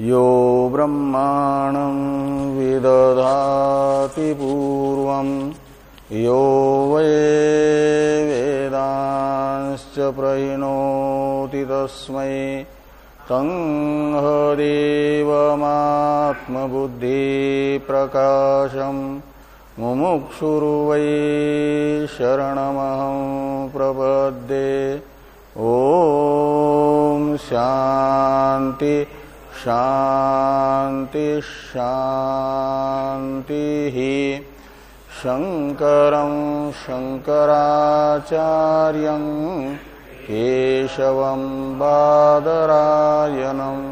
यो ब्रह्माणं विदधाति पूर्वं, यो वै वेदांश्च प्रहिणोति तस्मै तं हदेवमात्मबुद्धिप्रकाशम् मुमुक्षुर्वै शरणमहं प्रपद्ये। ॐ शान्ति। शांति शान्तिः शङ्करं शङ्कराचार्यं केशवं बादरायणम्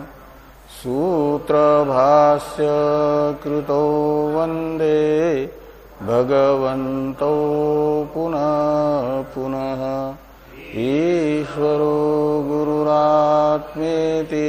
सूत्रभास्य कृतो वंदे भगवन्तौ पुनः पुनः। ईश्वरो गुरुरात्मेति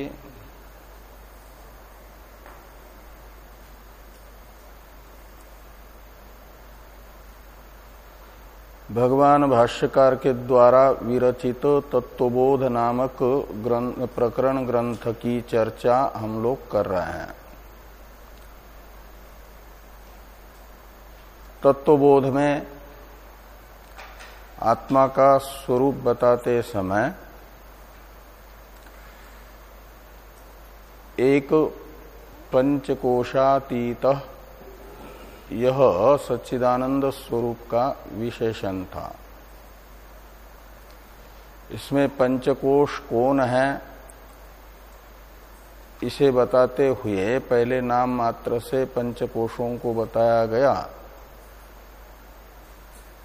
भगवान भाष्यकार के द्वारा विरचित तत्वबोध नामक ग्रंथ प्रकरण ग्रंथ की चर्चा हम लोग कर रहे हैं। तत्वबोध में आत्मा का स्वरूप बताते समय एक पंचकोशातीत यह सच्चिदानंद स्वरूप का विशेषण था। इसमें पंचकोश कौन है, इसे बताते हुए पहले नाम मात्र से पंचकोशों को बताया गया।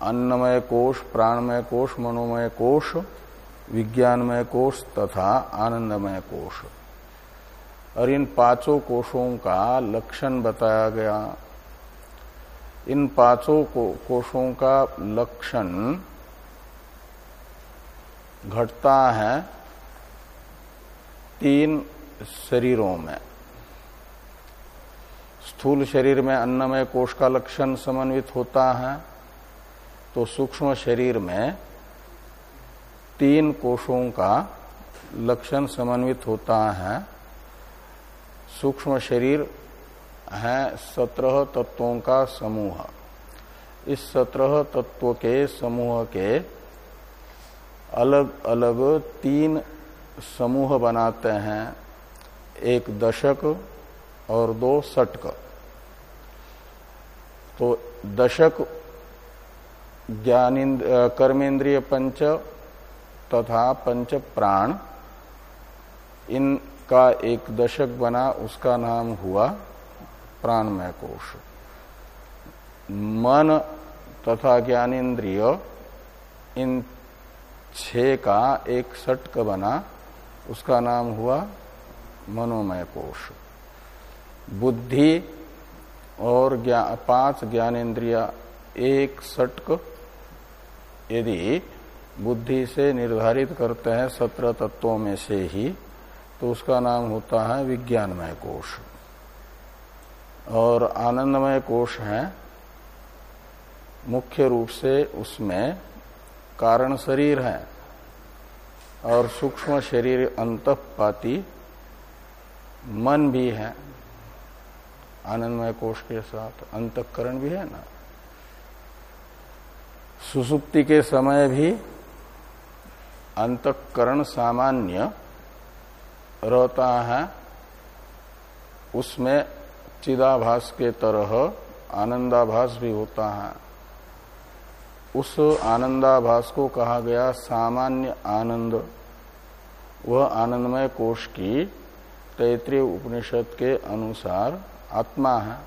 अन्नमय कोश, प्राणमय कोश, मनोमय कोश, विज्ञानमय कोश तथा आनंदमय कोश। और इन पाँचों कोशों का लक्षण बताया गया। इन पाँचों को, कोशों का लक्षण घटता है तीन शरीरों में। स्थूल शरीर में अन्नमय कोष का लक्षण समन्वित होता है तो सूक्ष्म शरीर में तीन कोषों का लक्षण समन्वित होता है। सूक्ष्म शरीर है सत्रह तत्वों का समूह। इस सत्रह तत्वों के समूह के अलग अलग तीन समूह बनाते हैं। एक दशक और दो सटक तो दशक ज्ञानिंद, कर्मेंद्रिय पंच तथा पंच प्राण, इनका एक दशक बना, उसका नाम हुआ प्राणमय कोश मन तथा ज्ञानेन्द्रिय इन छह का एक सटक बना उसका नाम हुआ मनोमय कोश बुद्धि और ज्ञा, पाँच ज्ञानेन्द्रिया एक सटक यदि बुद्धि से निर्धारित करते हैं सत्रह तत्वों में से ही तो उसका नाम होता है विज्ञानमय कोश और आनंदमय कोश है, मुख्य रूप से उसमें कारण शरीर है और सूक्ष्म शरीर अंतपाती मन भी है। आनंदमय कोश के साथ अंतकरण भी है ना। सुसुप्ति के समय भी अंतकरण सामान्य रहता है, उसमें चिदाभास के तरह आनंदाभास भी होता है। उस आनंदाभास को कहा गया सामान्य आनंद। वह आनंदमय कोष की तैतृय उपनिषद के अनुसार आत्मा है।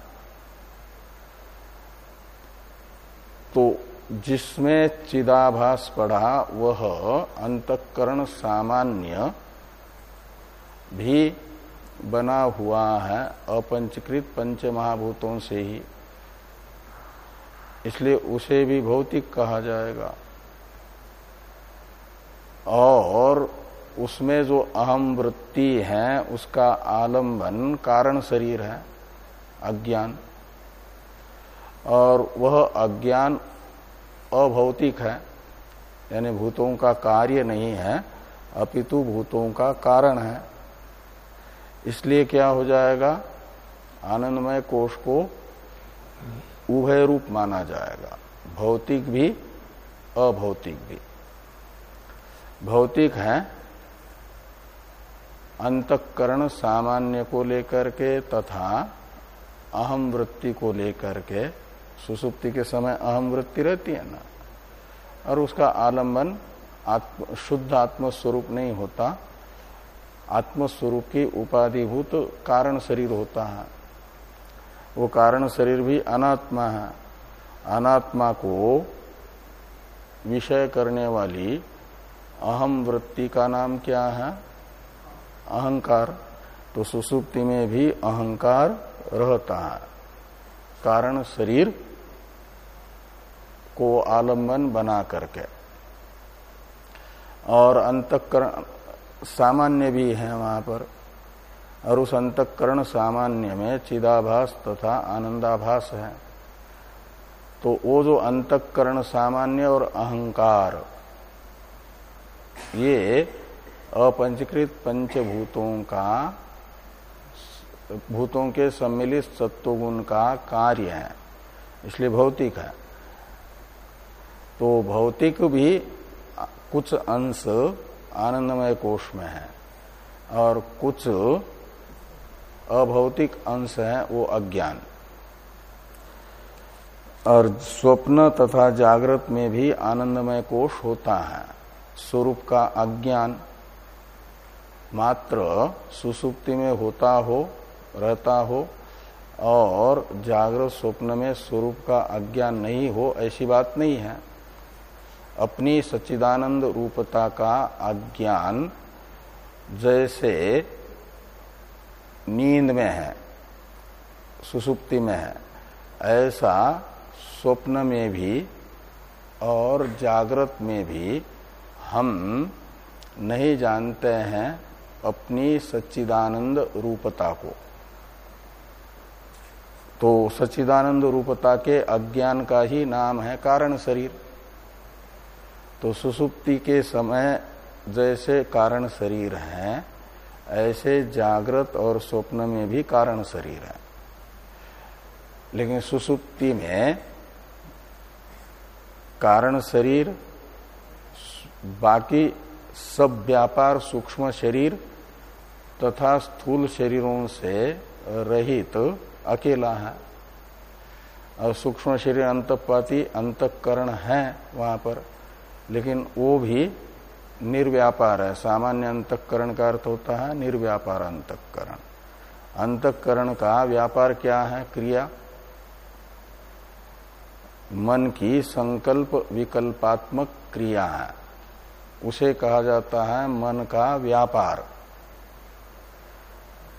तो जिसमें चिदाभास पढ़ा वह अंतकरण सामान्य भी बना हुआ है, अपंचकृत पंच महाभूतों से ही। इसलिए उसे भी भौतिक कहा जाएगा। और उसमें जो अहम वृत्ति है, उसका आलंबन कारण शरीर है, अज्ञान। और वह अज्ञान अभौतिक है, यानी भूतों का कार्य नहीं है, अपितु भूतों का कारण है। इसलिए क्या हो जाएगा? आनंदमय कोष को उभय रूप माना जाएगा। भौतिक भी, अभौतिक भी। भौतिक है, अंतकरण सामान्य को लेकर के तथा अहम वृत्ति को लेकर के, सुसुप्ति के समय अहम वृत्ति रहती है ना? और उसका आलंबन आत्म, शुद्ध आत्म स्वरूप नहीं होता। आत्मस्वरूप की उपाधिभूत कारण शरीर होता है। वो कारण शरीर भी अनात्मा है। अनात्मा को विषय करने वाली अहम वृत्ति का नाम क्या है? अहंकार। तो सुसुप्ति में भी अहंकार रहता है। कारण शरीर को आलंबन बना करके। और अंतकरण सामान्य भी है वहाँ पर। और उस अंतकरण सामान्य में चिदाभास तथा आनंदाभास है। तो वो जो अंतकरण सामान्य और अहंकार, ये अपंचकृत पंचभूतों का, भूतों के सम्मिलित सत्वगुण का कार्य है, इसलिए भौतिक है। तो भौतिक भी कुछ अंश आनंदमय कोष में है। और कुछ अभौतिक अंश है, वो अज्ञान। और स्वप्न तथा जागृत में भी आनंदमय कोष होता है। स्वरूप का अज्ञान मात्र सुसुप्ति में होता हो, रहता हो, और जागृत स्वप्न में स्वरूप का अज्ञान नहीं हो, ऐसी बात नहीं है। अपनी सच्चिदानंद रूपता का अज्ञान जैसे नींद में है, सुसुप्ति में है, ऐसा स्वप्न में भी और जागृत में भी हम नहीं जानते हैं अपनी सच्चिदानंद रूपता को। तो सच्चिदानंद रूपता के अज्ञान का ही नाम है कारण शरीर। तो सुसुप्ति के समय जैसे कारण शरीर है, ऐसे जागृत और स्वप्न में भी कारण शरीर है। लेकिन सुसुप्ति में कारण शरीर, बाकी सब व्यापार, सूक्ष्म शरीर तथा स्थूल शरीरों से रहित तो अकेला है। और सूक्ष्म शरीर, अंतपाती, अंतकरण है वहाँ पर। लेकिन वो भी निर्व्यापार है। सामान्य अंतकरण का अर्थ होता है निर्व्यापार अंतकरण। अंतकरण का व्यापार क्या है? क्रिया। मन की संकल्प विकल्पात्मक क्रिया है। उसे कहा जाता है मन का व्यापार।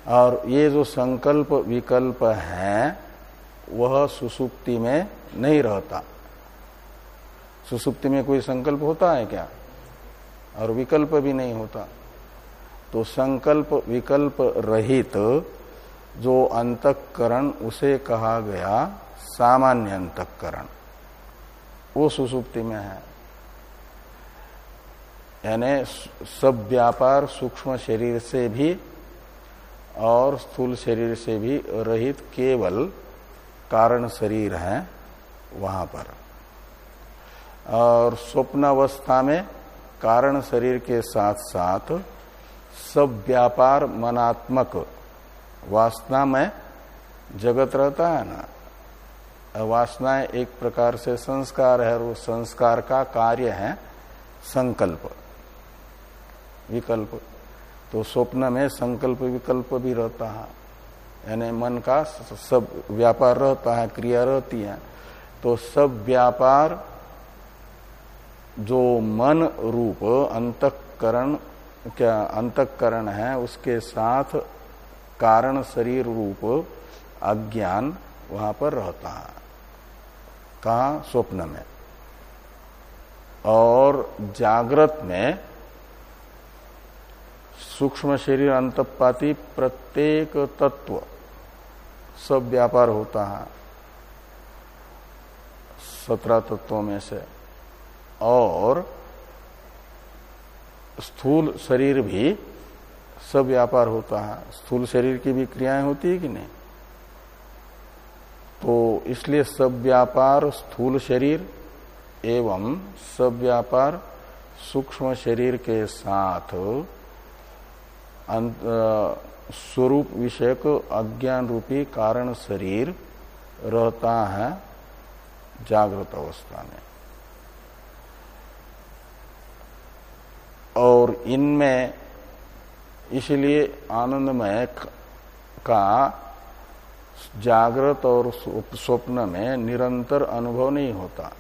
और ये जो संकल्प विकल्प है, वह सुसुप्ति में नहीं रहता। सुसुप्ति में कोई संकल्प होता है क्या? और विकल्प भी नहीं होता। तो संकल्प, विकल्प रहित जो अंतकरण उसे कहा गया सामान्य अंतकरण, वो सुसुप्ति में है। यानी सब व्यापार सूक्ष्म शरीर से भी और स्थूल शरीर से भी रहित केवल कारण शरीर है वहाँ पर। और स्वप्न अवस्था में कारण शरीर के साथ साथ सब व्यापार मनात्मक। वासना में जगत रहता है ना। वासनाएँ एक प्रकार से संस्कार है और संस्कार का कार्य है संकल्प। विकल्प। तो स्वप्न में संकल्प विकल्प भी रहता है। यानी मन का सब व्यापार रहता है, क्रिया रहती है। तो सब व्यापार जो मन रूप अंतकरण, क्या अंतकरण है, उसके साथ कारण शरीर रूप अज्ञान वहाँ पर रहता है। कहा? स्वप्न में। और जागृत में सूक्ष्म शरीर अंतपाती प्रत्येक तत्व सब व्यापार होता है। सत्रह तत्वों में से और स्थूल शरीर भी सब व्यापार होता है। स्थूल शरीर की भी क्रियाएँ होती है कि नहीं? तो इसलिए सब व्यापार स्थूल शरीर एवं सब व्यापार सूक्ष्म शरीर के साथ स्वरूप विषयक अज्ञान रूपी कारण शरीर रहता है जागृत अवस्था में। और इनमें इसलिए आनंदमय का जागृत और स्वप्न में निरंतर अनुभव नहीं होता।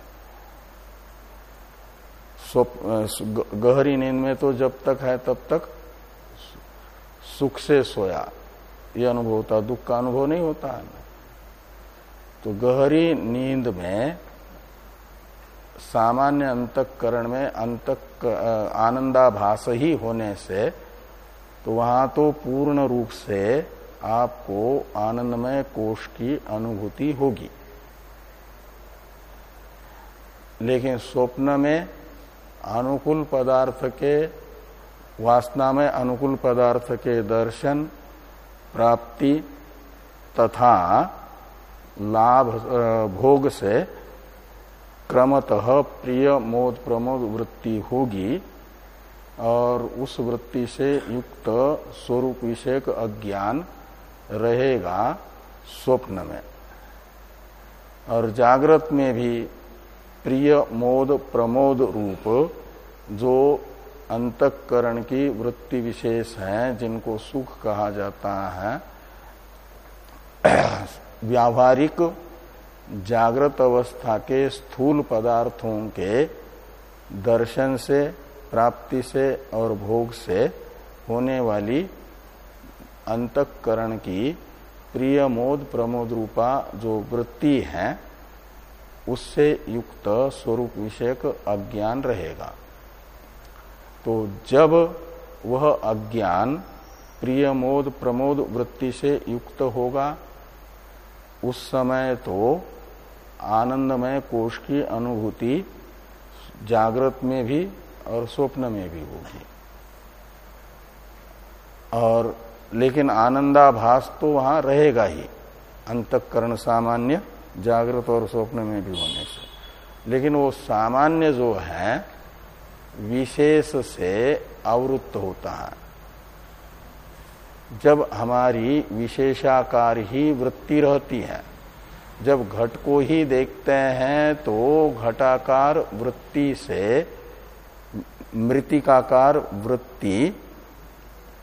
गहरी नींद में तो जब तक है तब तक सुख से सोया। ये अनुभव होता, दुख का अनुभव नहीं होता। है तो गहरी नींद में सामान्य अंतकरण में अंतक आनंदाभास ही होने से तो वहाँ तो पूर्ण रूप से आपको आनंदमय कोष की अनुभूति होगी। लेकिन स्वप्न में अनुकूल पदार्थ के वासना में अनुकूल पदार्थ के दर्शन, प्राप्ति तथा लाभ भोग से क्रमतः प्रिय मोद प्रमोद वृत्ति होगी और उस वृत्ति से युक्त स्वरूप विषयक अज्ञान रहेगा स्वप्न में। और जागृत में भी प्रिय मोद प्रमोद रूप जो अंतकरण की वृत्ति विशेष हैं, जिनको सुख कहा जाता है, व्यावहारिक जागृत अवस्था के स्थूल पदार्थों के दर्शन से, प्राप्ति से और भोग से होने वाली अंतकरण की प्रिय मोद प्रमोद रूपा जो वृत्ति है, उससे युक्त स्वरूप विषयक अज्ञान रहेगा। तो जब वह अज्ञान प्रिय मोद प्रमोद वृत्ति से युक्त होगा, उस समय तो आनंदमय कोष की अनुभूति जागृत में भी और स्वप्न में भी होगी। और लेकिन आनंदाभास तो वहाँ रहेगा ही। अंतकरण सामान्य, जागृत और स्वप्न में भी होने से। लेकिन वो सामान्य जो है, विशेष से आवृत्त होता है। जब हमारी विशेषाकार ही वृत्ति रहती है जब घट को ही देखते हैं तो घटाकार वृत्ति से, मृतिकाकार वृत्ति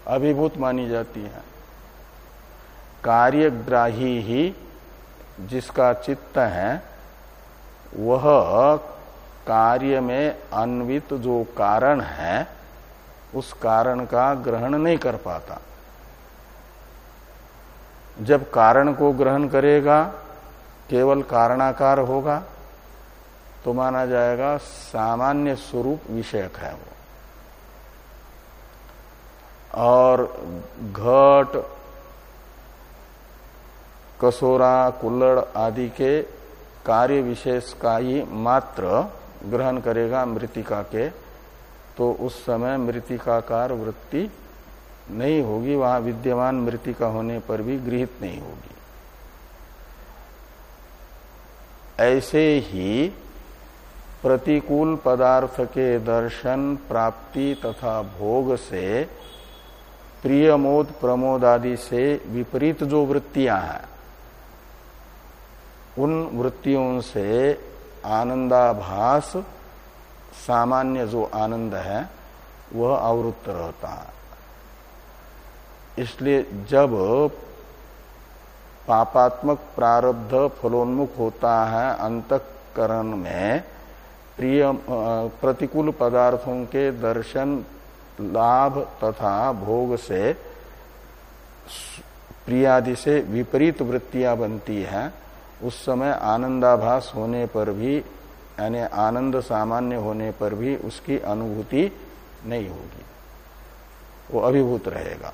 अभिभूत मानी जाती है। कार्यग्राही ही जिसका चित्त है, वह कार्य में अन्वित जो कारण है, उस कारण का ग्रहण नहीं कर पाता। जब कारण को ग्रहण करेगा केवल कारणाकार होगा तो माना जाएगा सामान्य स्वरूप विषयक है वो। और घट, कसोरा, कुल्लड़ आदि के कार्य विशेष का ही मात्र ग्रहण करेगा मृतिका के तो उस समय मृतिकाकार वृत्ति नहीं होगी, वहाँ विद्यमान मृतिका होने पर भी गृहित नहीं होगी। ऐसे ही प्रतिकूल पदार्थ के दर्शन, प्राप्ति तथा भोग से, प्रियमोद प्रमोद आदि से विपरीत जो वृत्तियाँ हैं, उन वृत्तियों से आनंदाभास, सामान्य जो आनंद है, वह आवृत्त रहता है। इसलिए जब पापात्मक प्रारब्ध फलोन्मुख होता है अंतकरण में। प्रिय प्रतिकूल पदार्थों के दर्शन, लाभ तथा भोग से प्रियादि से विपरीत वृत्तियाँ बनती हैं। उस समय आनंदाभास होने पर भी, यानी आनंद सामान्य होने पर भी उसकी अनुभूति नहीं होगी। वो अभिभूत रहेगा,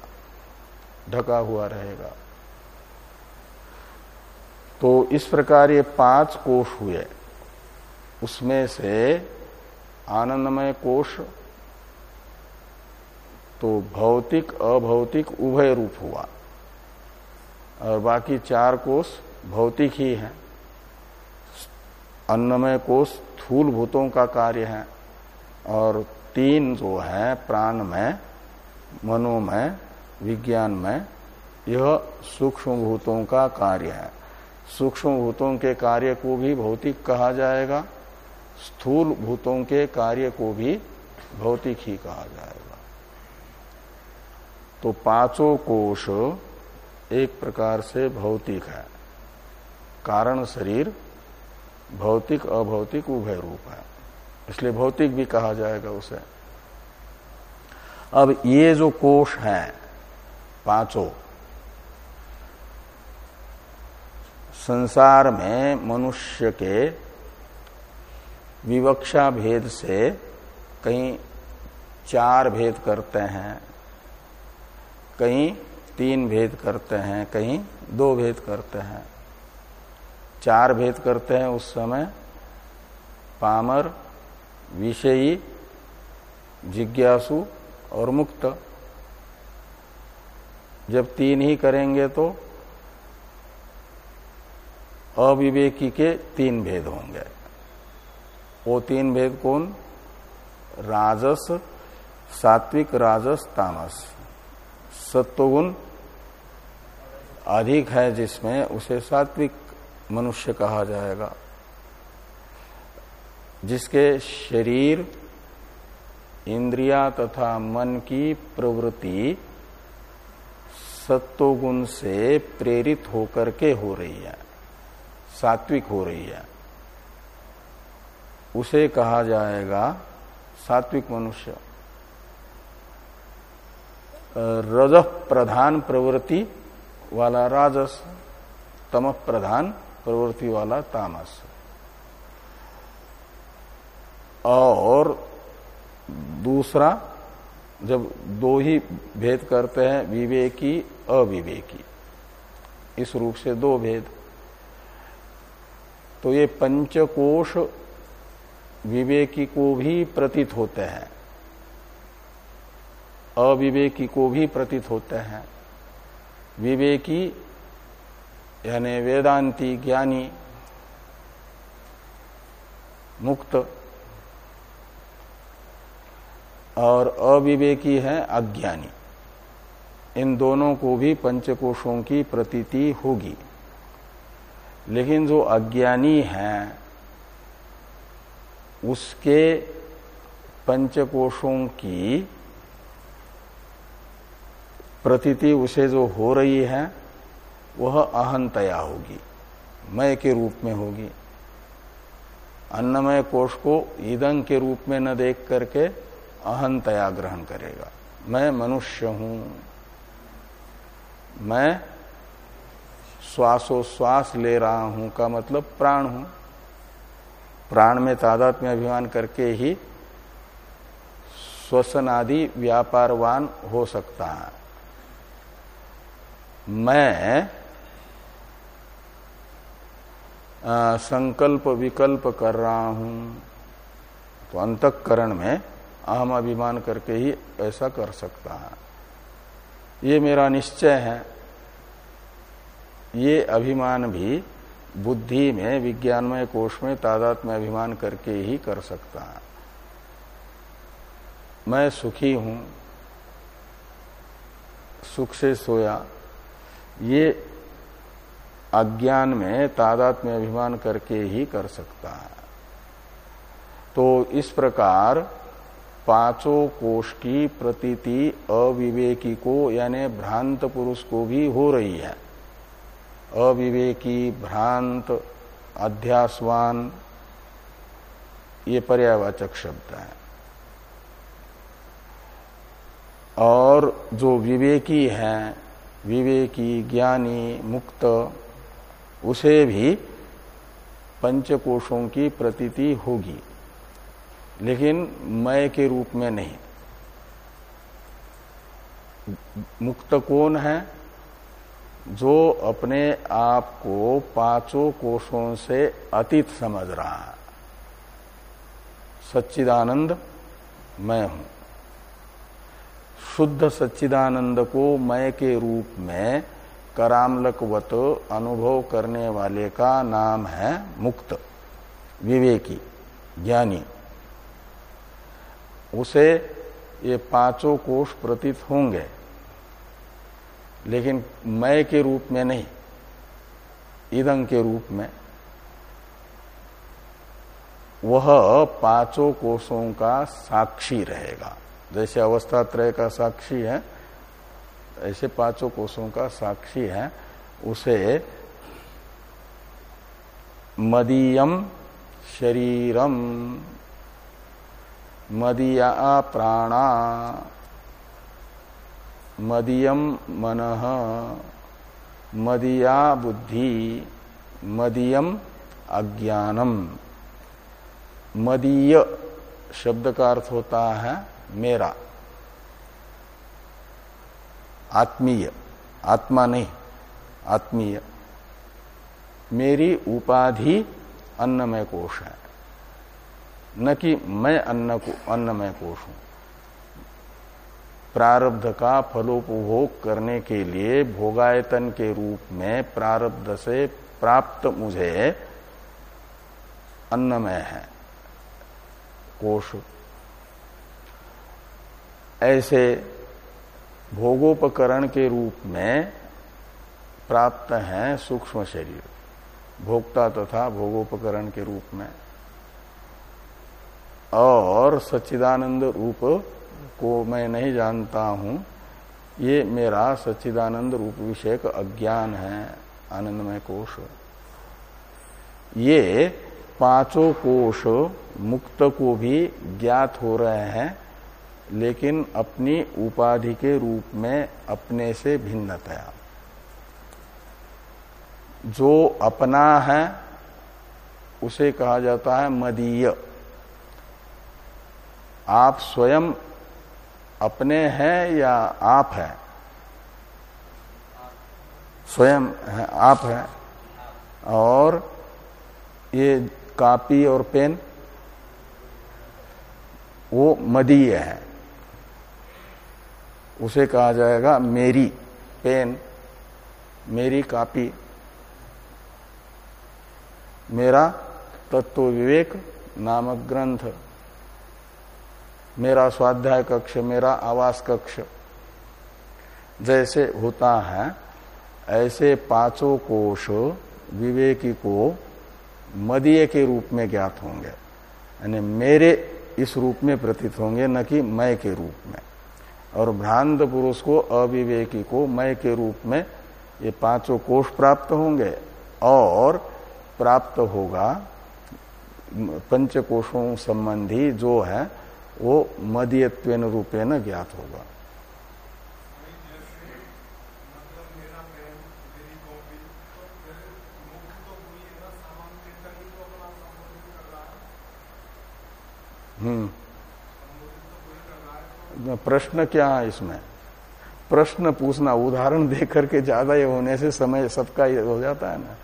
ढका हुआ रहेगा। तो इस प्रकार ये पाँच कोष हुए। उसमें से आनंदमय कोष तो भौतिक, अभौतिक उभय रूप हुआ। और बाकी चार कोष भौतिक ही है। अन्नमय कोष स्थूल भूतों का कार्य है। और तीन जो है, प्राणमय, मनोमय, विज्ञानमय, यह सूक्ष्म भूतों का कार्य है। सूक्ष्म भूतों के कार्य को भी भौतिक कहा जाएगा, स्थूल भूतों के कार्य को भी भौतिक ही कहा जाएगा। तो पाँचों कोष एक प्रकार से भौतिक है। कारण शरीर भौतिक, अभौतिक, उभय रूप है। इसलिए भौतिक भी कहा जाएगा उसे। अब ये जो कोष हैं, पाँचों संसार में मनुष्य के विवक्षा भेद से कहीं चार भेद करते हैं, कहीं तीन भेद करते हैं, कहीं दो भेद करते हैं। चार भेद करते हैं उस समय, पामर, विषयी, जिज्ञासु और मुक्त। जब तीन ही करेंगे तो अविवेकी के तीन भेद होंगे। वो तीन भेद कौन? राजस, सात्विक राजस, तामस। सत्वगुण अधिक है जिसमें उसे सात्विक मनुष्य कहा जाएगा। जिसके शरीर, इंद्रिया तथा मन की प्रवृत्ति सत्वगुण से प्रेरित होकर के हो रही है। सात्विक हो रही है। उसे कहा जाएगा सात्विक मनुष्य। रज प्रधान प्रवृत्ति वाला राजस, तम प्रधान प्रवृत्ति वाला तामस। और दूसरा, जब दो ही भेद करते हैं, विवेकी, अविवेकी। इस रूप से दो भेद। तो ये पंचकोश विवेकी को भी प्रतीत होते हैं। अविवेकी को भी प्रतीत होते हैं। विवेकी यानी वेदांती ज्ञानी मुक्त और अविवेकी है अज्ञानी। इन दोनों को भी पंचकोशों की प्रतीति होगी। लेकिन जो अज्ञानी है, उसके पंचकोशों की प्रतीति उसे जो हो रही है, वह अहंतया होगी, मय के रूप में होगी। अन्नमय कोष को ईदंग के रूप में न देख करके अहंतया ग्रहण करेगा। मैं मनुष्य हूँ। मैं श्वासोश्वास ले रहा हूँ का मतलब प्राण हूँ। प्राण में तादात में अभिमान करके ही श्वसन आदि व्यापारवान हो सकता है। मैं आ, संकल्प विकल्प कर रहा हूँ। तो अंतकरण में अहम अभिमान करके ही ऐसा कर सकता है। ये मेरा निश्चय है। ये अभिमान भी बुद्धि में, विज्ञानमय कोष में तादात में अभिमान करके ही कर सकता है। मैं सुखी हूँ, सुख से सोया। ये अज्ञान में तादात में अभिमान करके ही कर सकता है। तो इस प्रकार पाँचों कोष की प्रतीति अविवेकी को, यानी भ्रांत पुरुष को भी हो रही है। अविवेकी भ्रांत, अध्यासवान, ये पर्यावाचक शब्द है। और जो विवेकी है, विवेकी, ज्ञानी, मुक्त, उसे भी पंचकोशों की प्रतीति होगी, लेकिन मय के रूप में नहीं। मुक्त कौन है? जो अपने आप को पाँचों कोषों से अतीत समझ रहा है। सच्चिदानंद मैं हूँ। शुद्ध सच्चिदानंद को मैं के रूप में करामलकवत अनुभव करने वाले का नाम है मुक्त, विवेकी, ज्ञानी। उसे ये पाँचों कोष प्रतीत होंगे। लेकिन मय के रूप में नहीं ईदंग के रूप में। वह पाँचों कोषों का साक्षी रहेगा। जैसे अवस्था त्रय का साक्षी है, ऐसे पाँचों कोषों का साक्षी है, उसे मदीयम शरीरम, मदिया प्राणा मदीयम मन। मदिया बुद्धि मदीयम अज्ञानम मदीय शब्द का अर्थ होता है मेरा। आत्मीय। आत्मा नहीं, आत्मीय। मेरी उपाधि अन्नमय कोश है। न कि मैं अन्न को अन्नमय कोश हूँ। प्रारब्ध का फलोपभोग करने के लिए भोगायतन के रूप में प्रारब्ध से प्राप्त मुझे अन्नमय है, कोश। ऐसे भोगोपकरण के रूप में प्राप्त है सूक्ष्म शरीर, भोक्ता तथा तो भोगोपकरण के रूप में। और सच्चिदानंद रूप को मैं नहीं जानता हूँ। ये मेरा सच्चिदानंद रूप विषयक अज्ञान है, आनंदमय कोश। ये पाँचों कोश मुक्त को भी ज्ञात हो रहे हैं, लेकिन अपनी उपाधि के रूप में अपने से भिन्नतया जो अपना है, उसे कहा जाता है मदीय। आप स्वयं अपने हैं या आप है? स्वयं है, आप है। और ये कापी और पेन, वो मदीय है। उसे कहा जाएगा मेरी पेन, मेरी कापी। मेरा तत्व विवेक नामक ग्रंथ। मेरा स्वाध्याय कक्ष, मेरा आवास कक्ष। जैसे होता है, ऐसे पाँचों कोश विवेकी को मदीय के रूप में ज्ञात होंगे। यानी मेरे इस रूप में प्रतीत होंगे, न कि मैं के रूप में। और भ्रांत पुरुष को अविवेकी को मय के रूप में ये पाँचों कोष प्राप्त होंगे। और प्राप्त होगा पंच कोषों संबंधी जो है वो रूपे न ज्ञात होगा। हम्म। प्रश्न क्या है इसमें? प्रश्न पूछना, उदाहरण देख करके ज़्यादा ये होने से समय सबका ये हो जाता है ना।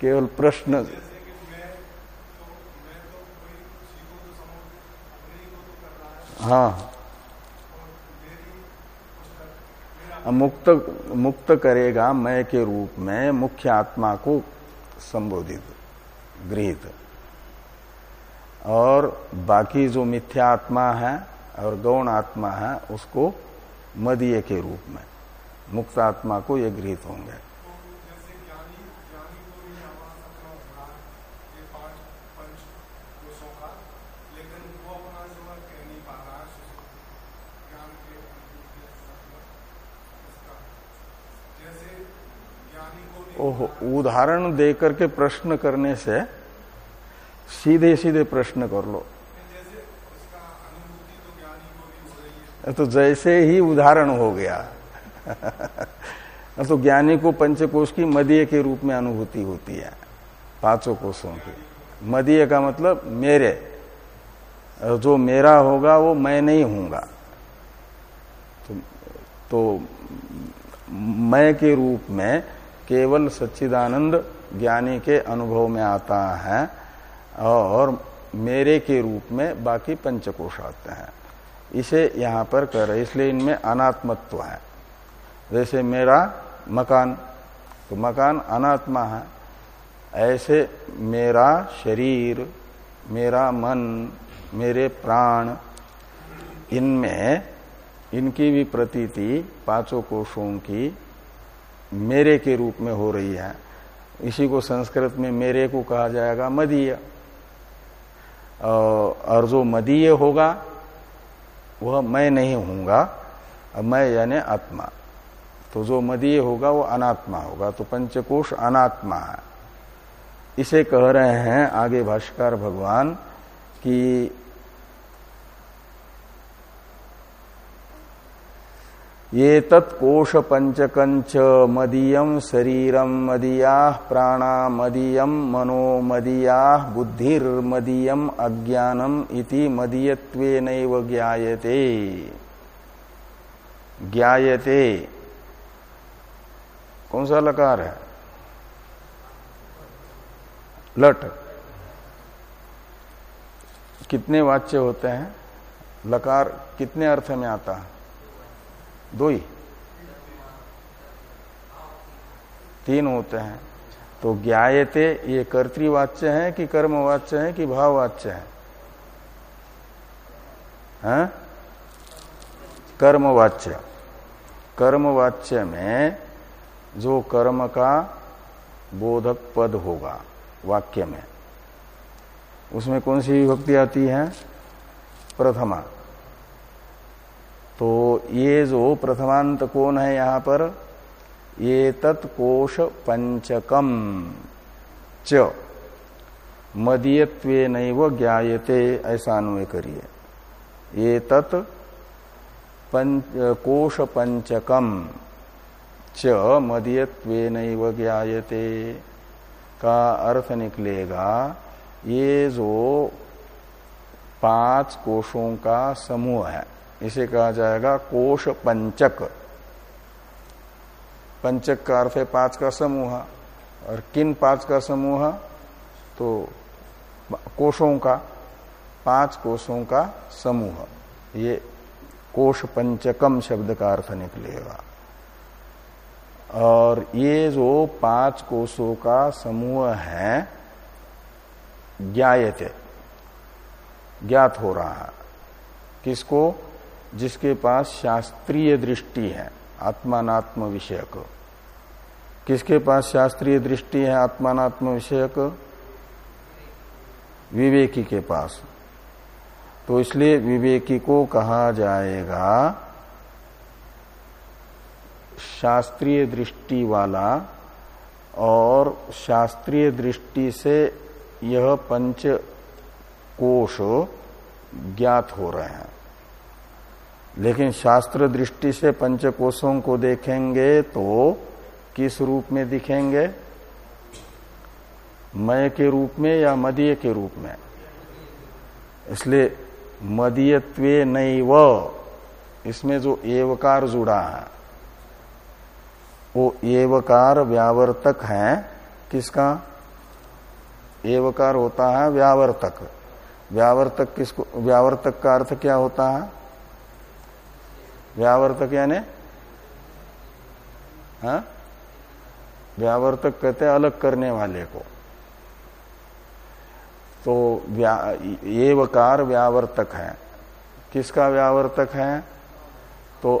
केवल प्रश्न हाँ। मुक्त मुक्त करेगा मैं के रूप में मुख्य आत्मा को संबोधित, गृहित। और बाकी जो मिथ्या आत्मा है और गौण आत्मा है, उसको मदीय के रूप में, मुक्त आत्मा को ये गृहित होंगे। उदाहरण देकर के प्रश्न करने से सीधे सीधे प्रश्न कर लो। तो जैसे ही उदाहरण हो गया। तो ज्ञानी को पंचकोश की मदीय के रूप में अनुभूति होती है पाँचों कोषों की। मदीय का मतलब मेरे। जो मेरा होगा वो मैं नहीं हूँगा तो, तो मैं के रूप में केवल सच्चिदानंद ज्ञानी के अनुभव में आता है और मेरे के रूप में बाकी पंचकोश आते हैं। इसे यहाँ पर कर रहे इसलिए इनमें अनात्मत्व है। जैसे मेरा मकान तो मकान अनात्मा है। ऐसे मेरा शरीर, मेरा मन, मेरे प्राण, इनमें इनकी भी प्रतीति पाँचों कोषों की मेरे के रूप में हो रही है। इसी को संस्कृत में मेरे को कहा जाएगा मदीय। और जो मदीय होगा, वह मैं नहीं हूँगा मैं यानी आत्मा। तो जो मदीय होगा, वो अनात्मा होगा। तो पंचकोश अनात्मा है। इसे कह रहे हैं आगे भाष्कर भगवान कि ये तत्कोश पंचकंच मदीयम शरीरम मदीया प्राणा मदीयम मनो मदीया बुद्धिर्मदीयम अज्ञानम इति मदीयत्वेन ज्ञायते। ज्ञायते। कौन सा लकार है? लट। कितने वाच्य होते हैं? लकार कितने अर्थ में आता है? दो ही। तीन होते हैं। तो ज्ञायते, ये कर्तवाच्य है कि कर्मवाच्य है कि भाववाच्य है? हाँ? कर्मवाच्य। कर्मवाच्य में जो कर्म का बोधक पद होगा, वाक्य में, उसमें कौन सी विभक्ति आती है? प्रथमा। तो ये जो प्रथमांत कौन है यहाँ पर, ये तत्कोश पंचकम च। मदीयत्व नैव ज्ञायते, ऐसा अन्वय करिए। ये तत् पंच, कोश पंचकम च, मदीयत्व नैव ज्ञायते का अर्थ निकलेगा, ये जो पाँच कोशों का समूह है। इसे कहा जाएगा कोश पंचक। पंचक का अर्थ है पाँच का समूह। और किन पाँच का समूह? तो कोशों का, पाँच कोशों का समूह। ये कोश पंचकम शब्द का अर्थ निकलेगा। और ये जो पाँच कोशों का समूह है, ज्ञायते, ज्ञात हो रहा है। किसको? जिसके पास शास्त्रीय दृष्टि है आत्मात्म विषयक। किसके पास शास्त्रीय दृष्टि है आत्मात्म विषयक? विवेकी के पास। तो इसलिए विवेकी को कहा जाएगा, शास्त्रीय दृष्टि वाला और शास्त्रीय दृष्टि से यह पंच कोश ज्ञात हो रहे हैं। लेकिन शास्त्र दृष्टि से पंचकोशों को देखेंगे तो किस रूप में दिखेंगे? मय के रूप में या मदीय के रूप में? इसलिए मदीयत्व नहीं व इसमें जो एवकार जुड़ा है, वो एवकार व्यावर्तक है। किसका? एवकार होता है व्यावर्तक। व्यावर्तक किसको? व्यावर्तक का अर्थ क्या होता है? व्यावर्तक यानी? हाँ? व्यावर्तक कहते हैं अलग करने वाले को। तो व्या, एवकार व्यावर्तक है। किसका व्यावर्तक है? तो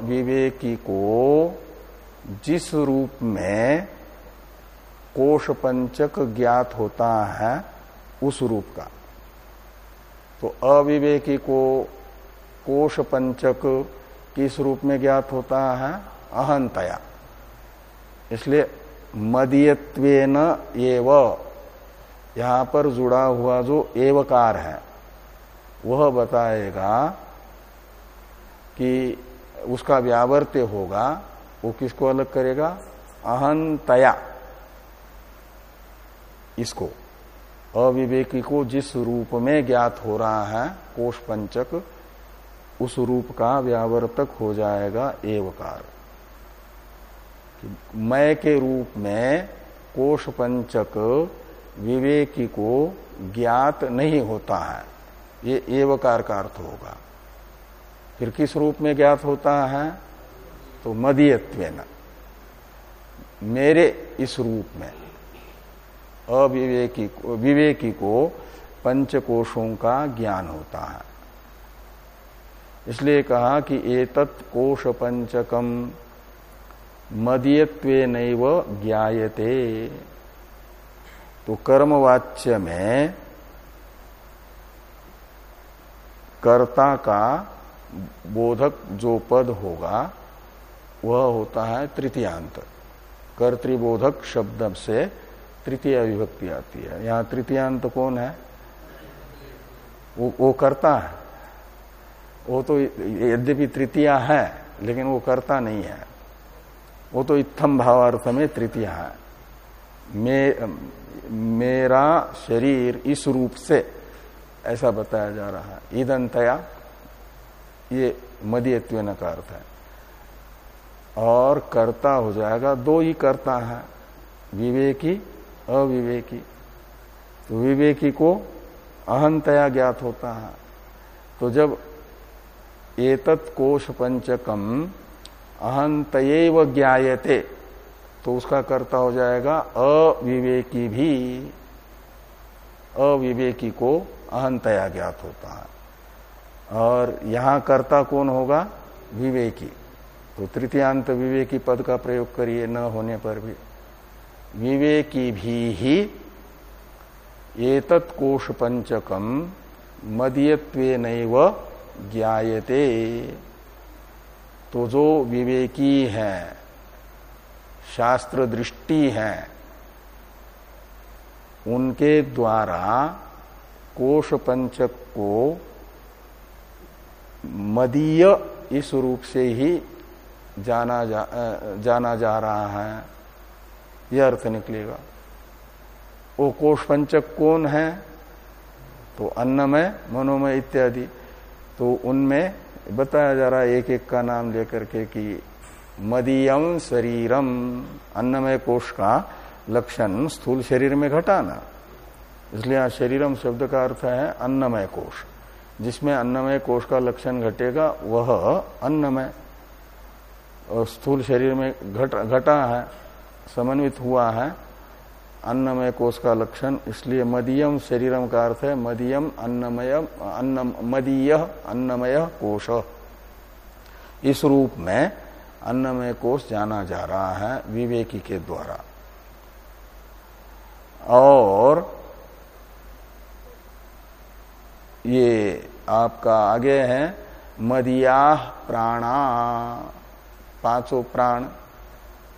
अविवेकी को जिस रूप में कोश पंचक ज्ञात होता है उस रूप का। तो अविवेकी को कोश पंचक किस रूप में ज्ञात होता है अहंतया। इसलिए मदीयत्व एव। यहाँ पर जुड़ा हुआ जो एवकार है, वह बताएगा कि उसका व्यावर्त्य होगा, वो किसको अलग करेगा? अहंतया। इसको, अविवेकी को जिस रूप में ज्ञात हो रहा है कोष पंचक उस रूप का व्यावर्तक हो जाएगा एवकार। मय के रूप में कोष पंचक विवेकी को ज्ञात नहीं होता है। ये एवकार का अर्थ होगा। फिर किस रूप में ज्ञात होता है? तो मदीयत्व मेरे इस रूप में। अविवेकी विवेकी को पंचकोशों का ज्ञान होता है। इसलिए कहा कि एतत् कोश पंचकम मदीयत्व नैव ज्ञायते। तो कर्मवाच्य में कर्ता का बोधक जो पद होगा, वह होता है तृतीयांत। कर्तृबोधक शब्द से तृतीय विभक्ति आती है। यहाँ तृतीयांत कौन है? वो वो करता है। वो तो यद्यपि तृतीया है लेकिन वो करता नहीं है। वो तो इत्थम भावार्थ में तृतीय है। मे, मेरा शरीर इस रूप से ऐसा बताया जा रहा है। ईदंतया ये मदीयत्व का अर्थ है। और कर्ता हो जाएगा दो ही कर्ता है विवेकी अविवेकी। तो विवेकी को अहंतया ज्ञात होता है। तो जब एतत् कोश पंचकम अहंत ज्ञायते। तो उसका कर्ता हो जाएगा अविवेकी भी। अविवेकी को अहंतया ज्ञात होता है। और यहाँ कर्ता कौन होगा? विवेकी। तो तृतीयांत विवेकी पद का प्रयोग करिए न होने पर भी। विवेकी भी ही एतत् कोश पंचकम मदीयत्व ज्ञायते। तो जो विवेकी है शास्त्र दृष्टि है उनके द्वारा कोश पंचक को मदीय इस रूप से ही जाना जा, जाना जा रहा है। यह अर्थ निकलेगा। वो कोष पंचक कौन है? तो अन्नमय मनोमय इत्यादि। तो उनमें बताया जा रहा है एक एक का नाम लेकर के कि मदीयम शरीरम, अन्नमय कोष का लक्षण स्थूल शरीर में घटाना। इसलिए शरीरम शब्द का अर्थ है अन्नमय कोष। जिसमें अन्नमय कोष का लक्षण घटेगा, वह अन्नमय। स्थूल शरीर में घट, घटा है, समन्वित हुआ है अन्नमय कोष का लक्षण, इसलिए मदीयम शरीरम का अर्थ है मदीयम अन्नमय अन्न मदीय अन्नमय कोश इस रूप में अन्नमय कोष जाना जा रहा है विवेकी के द्वारा। और ये आपका आगे है, मदिया प्राणा, पाँचों प्राण,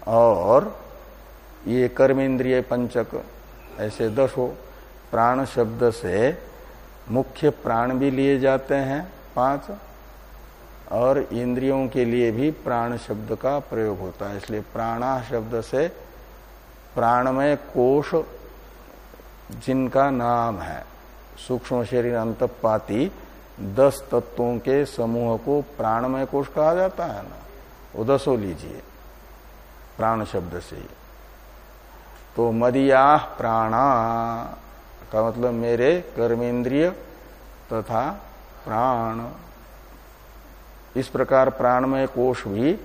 और ये कर्म इंद्रिय पंचक, ऐसे दस हो प्राण शब्द से मुख्य प्राण भी लिए जाते हैं, पाँच। और इंद्रियों के लिए भी प्राण शब्द का प्रयोग होता है, इसलिए प्राणा शब्द से प्राणमय कोश, जिनका नाम है, सूक्ष्म शरीर अंतपाती, दस तत्वों के समूह को प्राणमय कोश कहा जाता है ना, वो दसो लीजिए, प्राण शब्द से ही। तो मदिया प्राणा। का मतलब मेरे कर्मेंद्रिय तथा प्राण। इस प्रकार प्राणमय कोष भी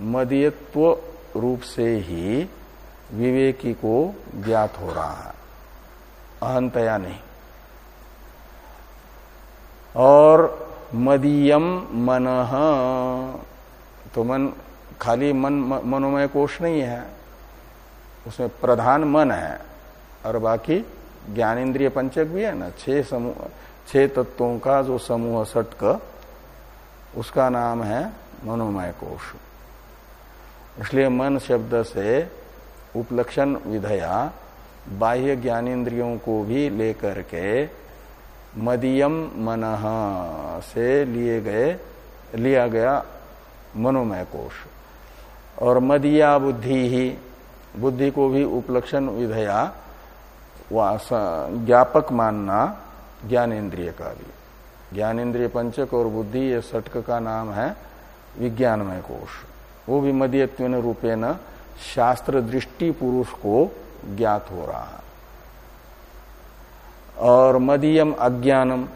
मदीयत्व रूप से ही विवेकी को ज्ञात हो रहा है। अहंतया नहीं। और मदीयम मन। तो मन, खाली मन मनोमय कोष नहीं है। उसमें प्रधान मन है, और बाकी ज्ञानेन्द्रिय पंचक भी है ना। छह समूह, छह तत्वों का जो समूह सटक, उसका नाम है मनोमय कोश इसलिए मन शब्द से उपलक्षण विधया बाह्य ज्ञानेन्द्रियों को भी लेकर के मदियम मन से लिए गए, लिया गया मनोमय कोश और मदिया बुद्धि ही बुद्धि को भी उपलक्षण विधया ज्ञापक मानना ज्ञानेन्द्रिय का भी ज्ञानेन्द्रिय पंचक और बुद्धि, ये सटक का नाम है विज्ञानमय कोश। वो भी मध्यत्व रूपे न शास्त्र दृष्टि पुरुष को ज्ञात हो रहा है। और मदीयम अज्ञानम,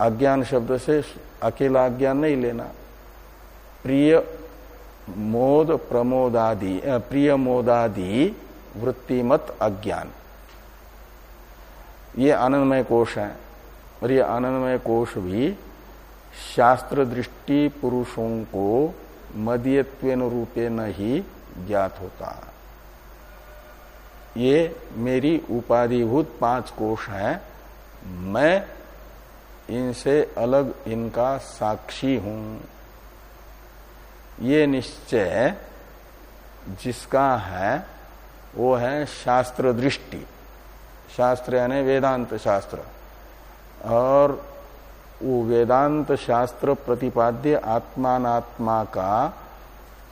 अज्ञान शब्द से अकेला अज्ञान नहीं लेना। प्रिय मोद प्रमोदादि प्रिय मोदादि वृत्तिमत अज्ञान। ये आनंदमय कोश है और ये आनंदमय कोश भी शास्त्र दृष्टि पुरुषों को मदीयत्व रूपे न ही ज्ञात होता। ये मेरी उपाधिभूत पाँच कोश हैं। मैं इनसे अलग इनका साक्षी हूँ। ये निश्चय जिसका है, वो है शास्त्र दृष्टि शास्त्र यानी वेदांत शास्त्र। और वो वेदांत शास्त्र प्रतिपाद्य आत्मात्मा का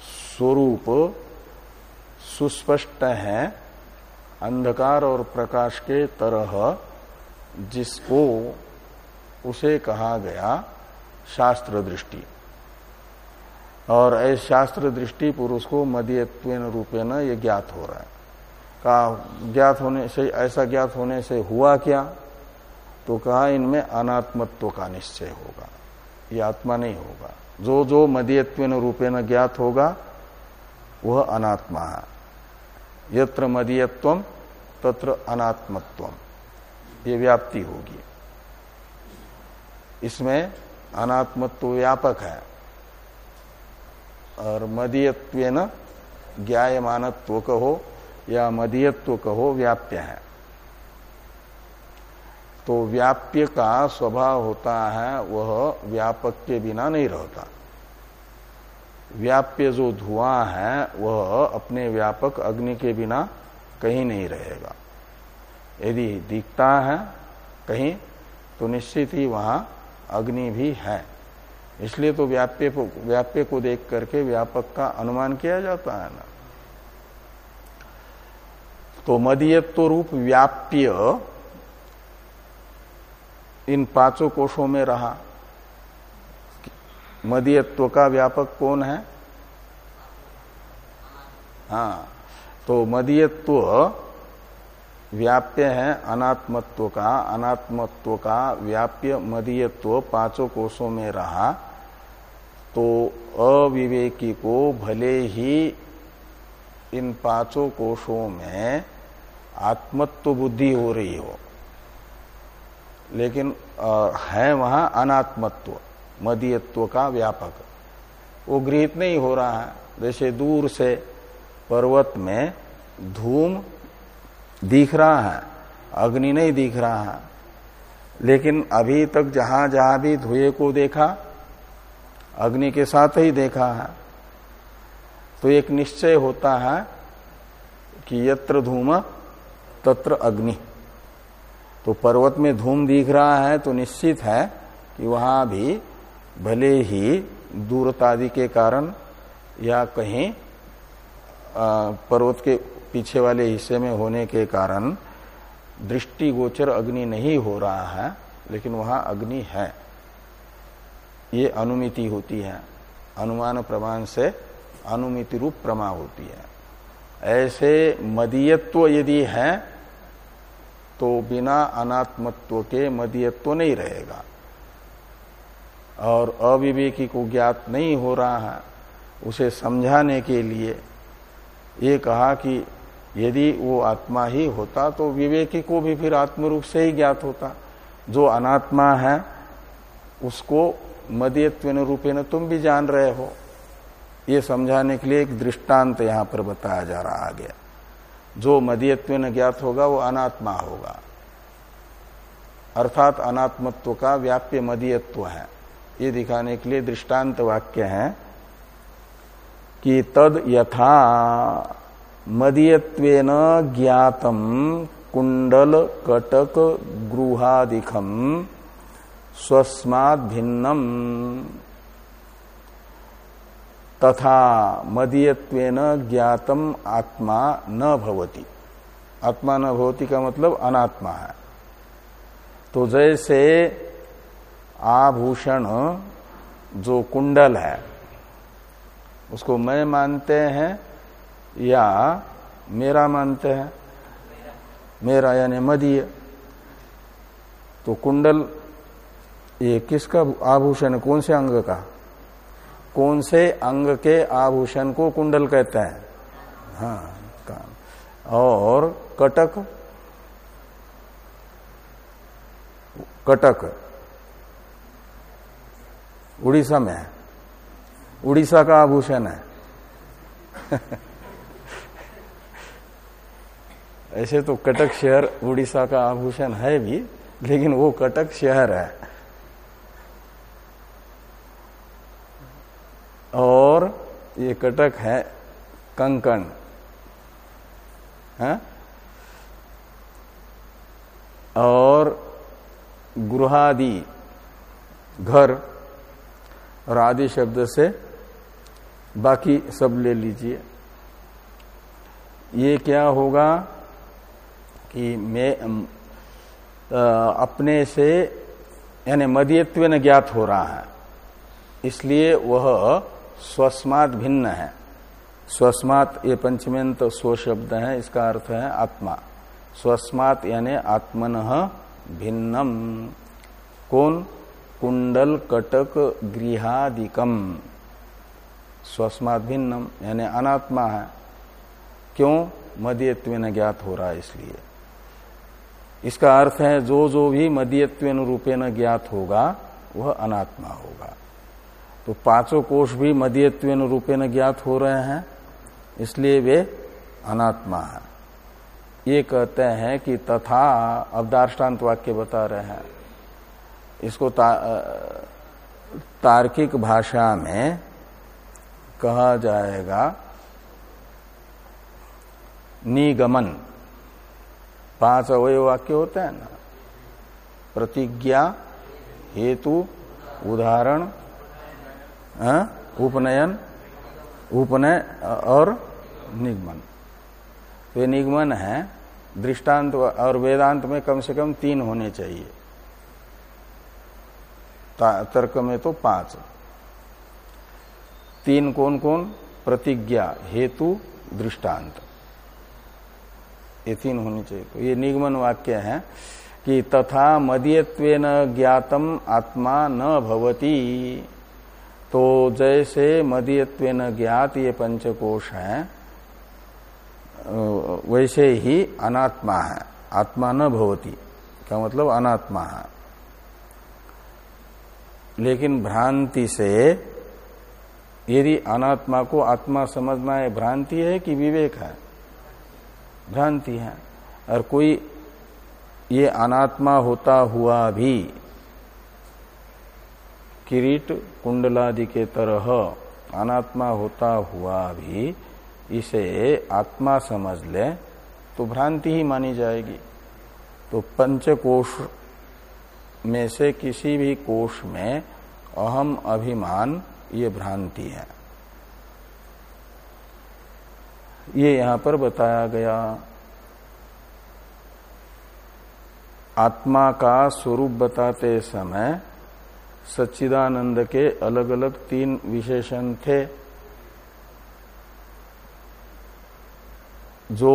स्वरूप सुस्पष्ट है, अंधकार और प्रकाश के तरह, जिसको उसे कहा गया शास्त्र दृष्टि और ऐसे शास्त्र दृष्टि पुरुष को मदीयत्व रूपेण ये ज्ञात हो रहा है। कहा, ज्ञात होने से, ऐसा ज्ञात होने से हुआ क्या? तो कहा, इनमें अनात्मत्व का निश्चय होगा। ये आत्मा नहीं होगा। जो जो मदीयत्व रूपेण ज्ञात होगा, वह अनात्मा है। यत्र मदीयत्व, तत्र अनात्मत्व। ये व्याप्ति होगी। इसमें अनात्मत्व व्यापक है। और मदीयत्व न ज्ञायमानत्व कहो या मदीयत्व कहो व्याप्य है। तो व्याप्य का स्वभाव होता है, वह व्यापक के बिना नहीं रहता। व्याप्य जो धुआँ है, वह अपने व्यापक अग्नि के बिना कहीं नहीं रहेगा। यदि दिखता है कहीं तो निश्चित ही वहाँ अग्नि भी है। इसलिए तो व्याप्य को व्याप्य को देख करके व्यापक का अनुमान किया जाता है ना। तो मदीयत्व रूप व्याप्य इन पाँचों कोषों में रहा। मदीयत्व का व्यापक कौन है? हाँ तो मदीयत्व व्याप्य है अनात्मत्व का अनात्मत्व का व्याप्य मदीयत्व पाँचों कोषों में रहा तो अविवेकी को भले ही इन पाँचों कोषों में आत्मत्व बुद्धि हो रही हो, लेकिन है वहाँ अनात्मत्व, मदीयत्व का व्यापक। वो गृहित नहीं हो रहा है। जैसे दूर से पर्वत में धूम दिख रहा है। अग्नि नहीं दिख रहा है। लेकिन अभी तक जहाँ जहाँ भी धुएँ को देखा, अग्नि के साथ ही देखा है। तो एक निश्चय होता है कि यत्र धूम, तत्र अग्नि। तो पर्वत में धूम दिख रहा है तो निश्चित है कि वहाँ भी भले ही दूरतादि के कारण या कहीं पर्वत के पीछे वाले हिस्से में होने के कारण दृष्टि गोचर अग्नि नहीं हो रहा है, लेकिन वहाँ अग्नि है। ये अनुमिति होती है। अनुमान प्रमाण से अनुमिति रूप प्रमा होती है। ऐसे मदीयत्व यदि है तो बिना अनात्मत्व के मदीयत्व नहीं रहेगा। और अविवेकी को ज्ञात नहीं हो रहा है, उसे समझाने के लिए ये कहा कि यदि वो आत्मा ही होता तो विवेकी को भी फिर आत्म रूप से ही ज्ञात होता। जो अनात्मा है, उसको मदीयत्व रूपे न तुम भी जान रहे हो। ये समझाने के लिए एक दृष्टांत यहाँ पर बताया जा रहा आगे। जो मदीयत्व ज्ञात होगा, वो अनात्मा होगा। अर्थात अनात्मत्व का व्याप्य मदीयत्व है। ये दिखाने के लिए दृष्टांत वाक्य है कि तद यथा मदीयत्वेन ज्ञातम कुंडल कटक गृहादिखम स्वस्मात् भिन्नम। तथा मदीयत्वेन ज्ञातम आत्मा न भवति। आत्मा न भवती का मतलब अनात्मा है। तो जैसे आभूषण जो कुंडल है, उसको मैं मानते हैं या मेरा मानते हैं, मेरा यानी मदीय। तो कुंडल, ये किसका आभूषण, कौन से अंग का? कौन से अंग के आभूषण को कुंडल कहते हैं? हाँ और कटक? कटक। उड़ीसा में है। उड़ीसा का आभूषण है। ऐसे तो कटक शहर उड़ीसा का आभूषण है भी, लेकिन वो कटक शहर है। और ये कटक है कंकण। है? और गृहादि घर, और आदि शब्द से बाकी सब ले लीजिए। ये क्या होगा? कि मैं अपने से, यानी मदीयत्व न ज्ञात हो रहा है। इसलिए वह स्वस्मात भिन्न है। स्वस्मात ये पंचमेंत स्व शब्द है, इसका अर्थ है आत्मा। स्वस्मात यानी आत्मन भिन्नम। कौन? कुंडल, कटक, गृहादिकम। स्वस्मात भिन्नम, यानी अनात्मा है। क्यों? मदीयत्व ज्ञात हो रहा है इसलिए। इसका अर्थ है जो जो भी मदीयत्व रूपे न ज्ञात होगा वह अनात्मा होगा। तो पाँचों कोष भी मदीयत्व रूपे न ज्ञात हो रहे हैं इसलिए वे अनात्मा है। ये कहते हैं कि तथा अवदार्ष्टान्त वाक्य बता रहे हैं इसको ता, तार्किक भाषा में कहा जाएगा निगमन। पाँच अवय वाक्य होते हैं ना? प्रतिज्ञा, हेतु, उदाहरण उपनयन, उपनय और निगमन। वे निगमन है, दृष्टांत और वेदांत में कम से कम तीन होने चाहिए। तर्क में तो पाँच। तीन कौन कौन प्रतिज्ञा, हेतु, दृष्टांत। ये तीन होनी चाहिए। तो ये निगमन वाक्य है कि तथा मदीयत्व ज्ञातम आत्मा न भवती। तो जैसे मदीयत्व ज्ञात ये पंचकोश है वैसे ही अनात्मा है। आत्मा न भवती, क्या मतलब अनात्मा है? लेकिन भ्रांति से यदि अनात्मा को आत्मा समझना है भ्रांति है कि विवेक है? भ्रांति है। और कोई ये अनात्मा होता हुआ भी किरीट कुंडलादि के तरह अनात्मा होता हुआ भी इसे आत्मा समझ ले तो भ्रांति ही मानी जाएगी। तो पंचकोश में से किसी भी कोष में अहम अभिमान ये भ्रांति है। ये यहाँ पर बताया गया। आत्मा का स्वरूप बताते समय सच्चिदानंद के अलग अलग तीन विशेषण थे, जो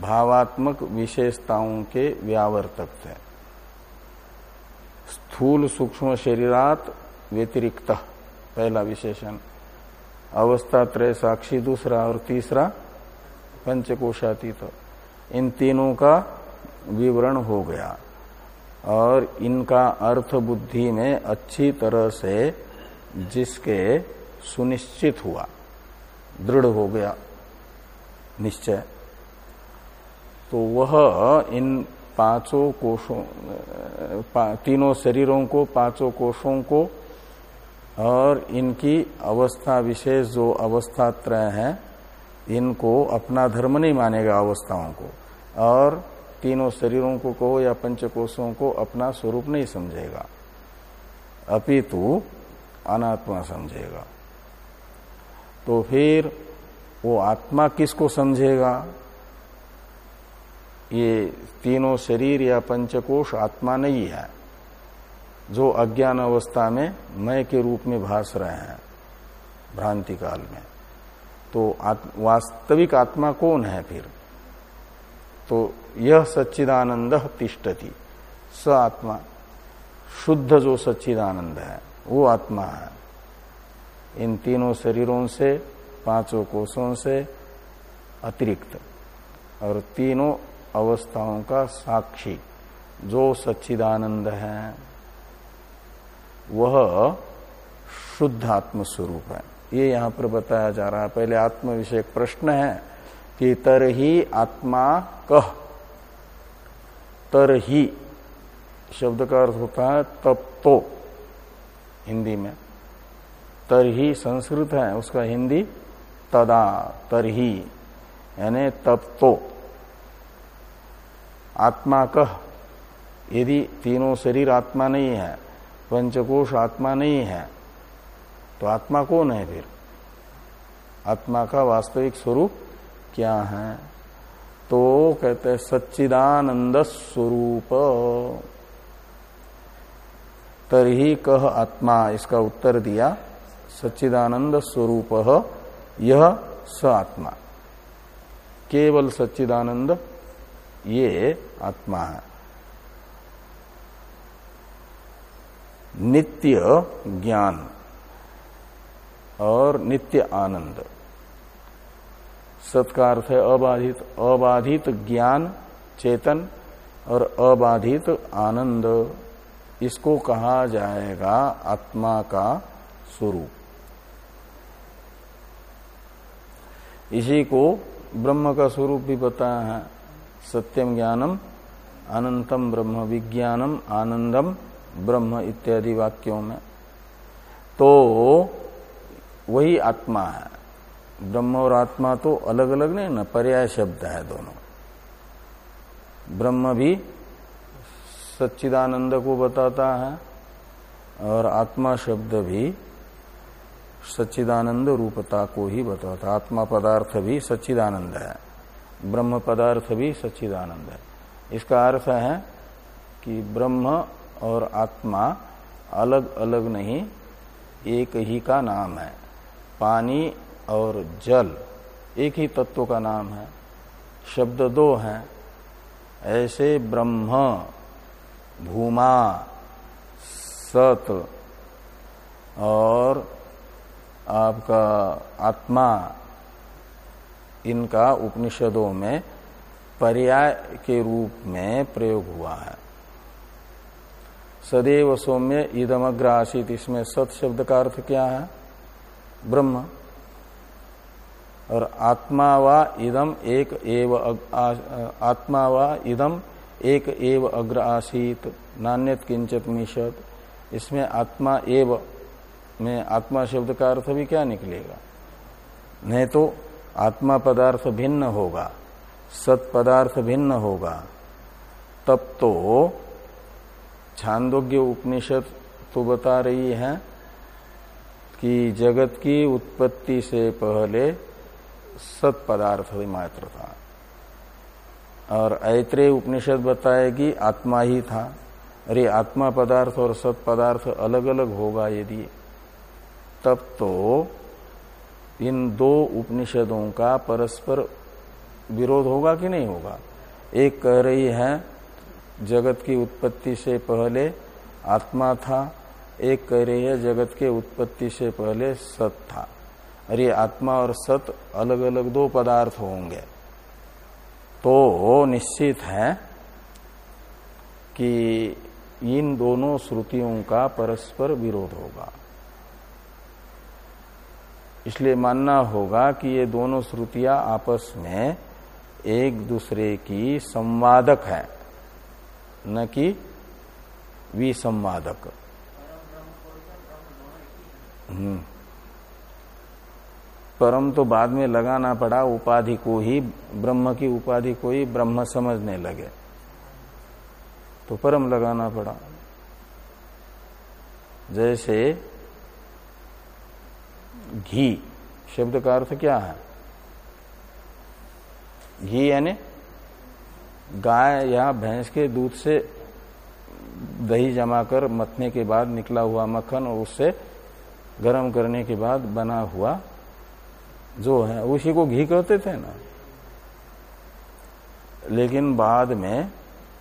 भावात्मक विशेषताओं के व्यावर्तक थे। स्थूल सूक्ष्म शरीरात व्यतिरिक्त, पहला विशेषण। अवस्था त्रय साक्षी दूसरा और तीसरा पंचकोशातीत। इन तीनों का विवरण हो गया। और इनका अर्थ बुद्धि में अच्छी तरह से जिसके सुनिश्चित हुआ दृढ़ हो गया निश्चय। तो वह इन पाँचों कोषों पा, तीनों शरीरों को पाँचों कोषों को और इनकी अवस्था विशेष जो अवस्था त्रय है, इनको अपना धर्म नहीं मानेगा अवस्थाओं को। और तीनों शरीरों को कहो या पंचकोशों को अपना स्वरूप नहीं समझेगा। अपितु अनात्मा समझेगा। तो फिर वो आत्मा किसको समझेगा? ये तीनों शरीर या पंचकोश आत्मा नहीं है। जो अज्ञान अवस्था में मय के रूप में भास रहे हैं भ्रांति काल में। तो आत, वास्तविक आत्मा कौन है फिर? तो यह सच्चिदानंद तिष्ठति। स आत्मा शुद्ध जो सच्चिदानंद है वो आत्मा है। इन तीनों शरीरों से पाँचों कोषों से अतिरिक्त। और तीनों अवस्थाओं का साक्षी जो सच्चिदानंद है। वह शुद्ध आत्म स्वरूप है। ये यहाँ पर बताया जा रहा है। पहले आत्म विषय प्रश्न है कि तर ही आत्मा कह तर ही शब्द का अर्थ होता है तब तो हिंदी में। तर ही संस्कृत है, उसका हिंदी तदा तर ही यानी तब तो आत्मा कह, यदि तीनों शरीर आत्मा नहीं है पंचकोश आत्मा नहीं है तो आत्मा कौन है फिर? आत्मा का वास्तविक स्वरूप क्या है? तो कहते हैं सच्चिदानंद स्वरूप। तरही कह आत्मा, इसका उत्तर दिया, सच्चिदानंद स्वरूप। यह स आत्मा। केवल सच्चिदानंद ये आत्मा है। नित्य ज्ञान और नित्य आनंद। सत्कार अर्थ अबाधित अबाधित ज्ञान, चेतन और अबाधित आनंद। इसको कहा जाएगा आत्मा का स्वरूप। इसी को ब्रह्म का स्वरूप भी बताया है। सत्यम ज्ञानम, अनंतम ब्रह्म विज्ञानम, आनंदम ब्रह्म इत्यादि वाक्यों में। तो वही आत्मा है। ब्रह्म और आत्मा तो अलग अलग नहीं, ना पर्याय शब्द है दोनों। ब्रह्म भी सच्चिदानंद को बताता है और आत्मा शब्द भी सच्चिदानंद रूपता को ही बताता है। आत्मा पदार्थ भी सच्चिदानंद है। ब्रह्म पदार्थ भी सच्चिदानंद है। इसका अर्थ है कि ब्रह्म और आत्मा अलग अलग नहीं, एक ही का नाम है। पानी और जल एक ही तत्व का नाम है। शब्द दो हैं। ऐसे ब्रह्म, भूमा, सत और आपका आत्मा, इनका उपनिषदों में पर्याय के रूप में प्रयोग हुआ है। सदैव सौम्य इदमग्र आशित इसमें सत शब्द का अर्थ क्या है? ब्रह्म। और आत्मा व इदम एक एव आत्मा व इदम एक एव अग्र आसीत नान्यत किंचित मिशत इसमें आत्मा एव में आत्मा शब्द का अर्थ भी क्या निकलेगा? नहीं तो आत्मा पदार्थ भिन्न होगा, सत पदार्थ भिन्न होगा। तब तो छांदोग्य उपनिषद तो बता रही है कि जगत की उत्पत्ति से पहले सत पदार्थ मात्र था। और ऐत्रेय उपनिषद बताएगी आत्मा ही था। अरे आत्मा पदार्थ और सत पदार्थ अलग अलग होगा यदि। तब तो इन दो उपनिषदों का परस्पर विरोध होगा कि नहीं होगा? एक कह रही है जगत की उत्पत्ति से पहले आत्मा था, एक कह रही है जगत के उत्पत्ति से पहले सत था। अरे आत्मा और सत अलग अलग दो पदार्थ होंगे। तो निश्चित है कि इन दोनों श्रुतियों का परस्पर विरोध होगा। इसलिए मानना होगा कि ये दोनों श्रुतियाँ आपस में एक दूसरे की संवादक है। न कि विसंवादक। हम्म। परम तो बाद में लगाना पड़ा, उपाधि को ही, ब्रह्म की उपाधि को ही ब्रह्म समझने लगे। तो परम लगाना पड़ा। जैसे घी, शब्द का अर्थ क्या है? घी यानी गाय या भैंस के दूध से दही जमाकर मथने के बाद निकला हुआ मक्खन और उससे गर्म करने के बाद बना हुआ जो है, उसी को घी कहते थे ना। लेकिन बाद में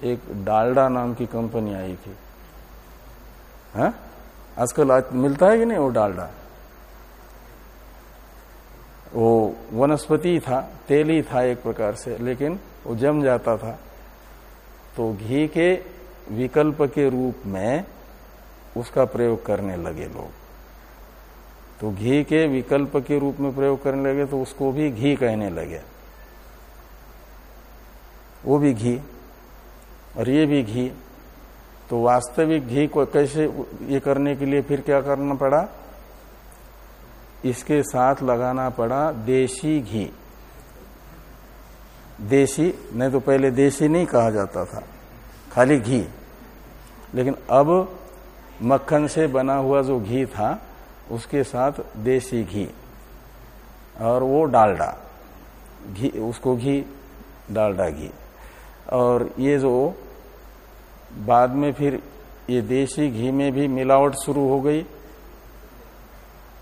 एक डालडा नाम की कंपनी आई थी। है? आजकल आज मिलता है कि नहीं वो डालडा? वो वनस्पति था, तेल ही था एक प्रकार से, लेकिन वो जम जाता था। तो घी के विकल्प के रूप में उसका प्रयोग करने लगे लोग। तो घी के विकल्प के रूप में प्रयोग करने लगे तो उसको भी घी कहने लगे। वो भी घी और ये भी घी। तो वास्तविक घी को कैसे ये करने के लिए फिर क्या करना पड़ा? इसके साथ लगाना पड़ा देशी घी। देशी, नहीं तो पहले देशी नहीं कहा जाता था। खाली घी। लेकिन अब मक्खन से बना हुआ जो घी था, उसके साथ देसी घी और वो डालडा। घी, उसको घी, डालडा घी। और ये जो बाद में फिर ये देसी घी में भी मिलावट शुरू हो गई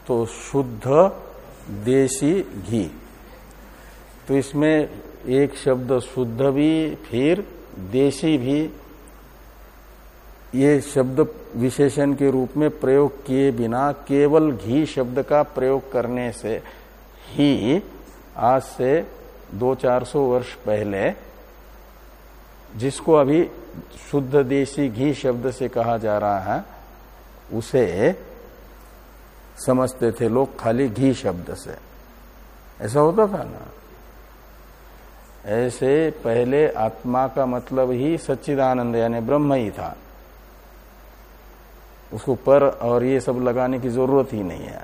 तो शुद्ध देसी घी। तो इसमें एक शब्द शुद्ध भी, फिर देशी भी, ये शब्द विशेषण के रूप में प्रयोग किए बिना केवल घी शब्द का प्रयोग करने से ही आज से दो चार सौ वर्ष पहले जिसको अभी शुद्ध देशी घी शब्द से कहा जा रहा है, उसे समझते थे लोग खाली घी शब्द से। ऐसा होता था ना? ऐसे पहले आत्मा का मतलब ही सच्चिदानंद, यानी ब्रह्म ही था। उसको पर और ये सब लगाने की ज़रूरत ही नहीं है।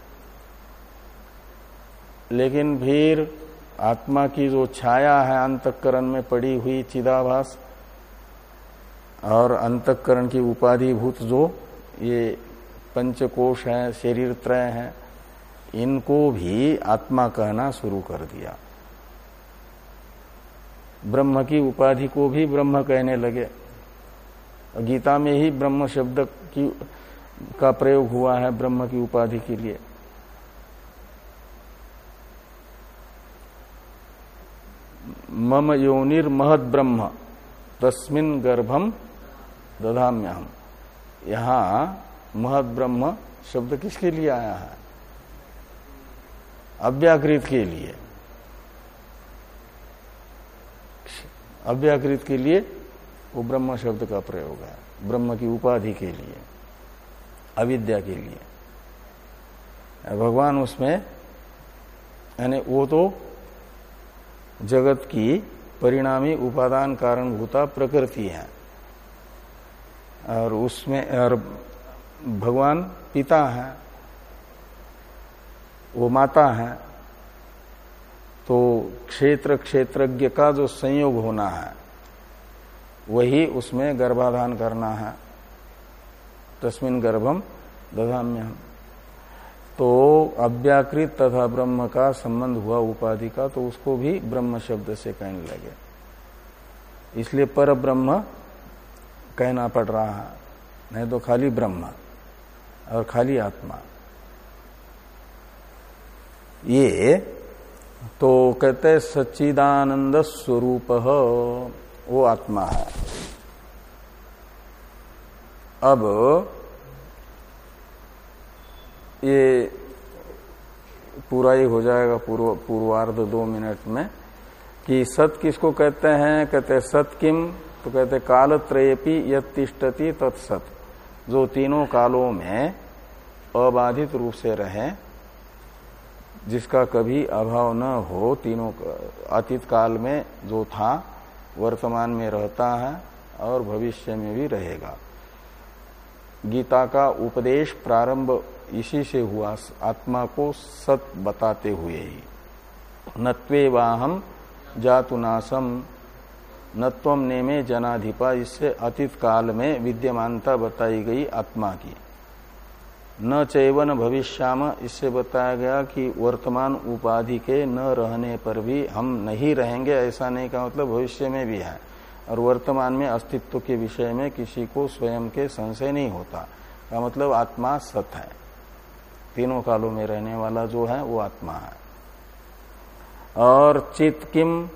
लेकिन फिर आत्मा की जो छाया है अंतकरण में पड़ी हुई चिदाभास और अंतकरण की उपाधिभूत जो ये पंचकोश है, शरीर त्रय है, इनको भी आत्मा कहना शुरू कर दिया। ब्रह्म की उपाधि को भी ब्रह्म कहने लगे। गीता में ही ब्रह्म शब्द की, का प्रयोग हुआ है ब्रह्म की उपाधि के लिए। मम योनिर महद ब्रह्म, तस्मिन गर्भम दधाम्य हम यहाँ महद ब्रह्म शब्द किसके लिए आया है? अव्याकृत के लिए। अव्याकृत के लिए वो ब्रह्म शब्द का प्रयोग है। ब्रह्म की उपाधि के लिए, अविद्या के लिए। भगवान उसमें, यानी वो तो जगत की परिणामी उपादान कारणभूता प्रकृति है। और उसमें, और भगवान पिता है, वो माता है तो क्षेत्र क्षेत्रज्ञ का जो संयोग होना है, वही उसमें गर्भाधान करना है। तस्मिन गर्भम दधाम्य तो अव्याकृत तथा ब्रह्म का संबंध हुआ उपाधि का तो उसको भी ब्रह्म शब्द से कहने लगे। इसलिए पर ब्रह्म कहना पड़ रहा है, नहीं तो खाली ब्रह्म और खाली आत्मा। ये तो कहते सच्चिदानंद स्वरूप वो आत्मा है। अब ये पूरा ही हो जाएगा पूर्व, पूर्वार्ध दो मिनट में, कि सत किसको कहते हैं? कहते हैं सत किम तो कहते काल त्रयपी यतिष्ठति तत्सत, जो तीनों कालों में अबाधित रूप से रहे जिसका कभी अभाव न हो, तीनों अतीत काल में जो था, वर्तमान में रहता है और भविष्य में भी रहेगा। गीता का उपदेश प्रारंभ इसी से हुआ, आत्मा को सत बताते हुए ही। नत्वे वाहम जातुनासम नत्वम ने में जनाधिपा, इससे अतीत काल में विद्यमानता बताई गई आत्मा की। न चैवन भविष्याम। इससे बताया गया कि वर्तमान उपाधि के न रहने पर भी हम नहीं रहेंगे, ऐसा नहीं का मतलब भविष्य में भी है। और वर्तमान में अस्तित्व के विषय में किसी को स्वयं के संशय नहीं होता। का मतलब आत्मा सत है। तीनों कालों में रहने वाला जो है, वो आत्मा है। और चित किम